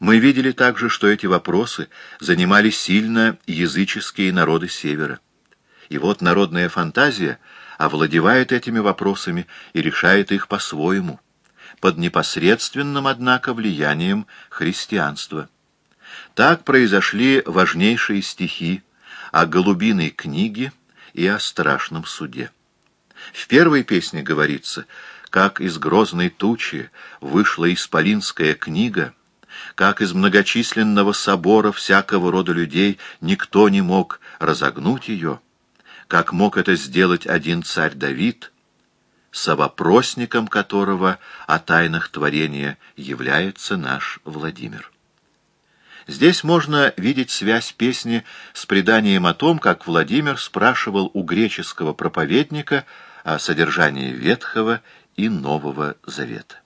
Мы видели также, что эти вопросы занимали сильно языческие народы Севера. И вот народная фантазия овладевает этими вопросами и решает их по-своему, под непосредственным, однако, влиянием христианства. Так произошли важнейшие стихи о голубиной книге и о страшном суде. В первой песне говорится, как из грозной тучи вышла исполинская книга, как из многочисленного собора всякого рода людей никто не мог разогнуть ее, как мог это сделать один царь Давид, совопросником которого о тайнах творения является наш Владимир. Здесь можно видеть связь песни с преданием о том, как Владимир спрашивал у греческого проповедника о содержании Ветхого и Нового Завета.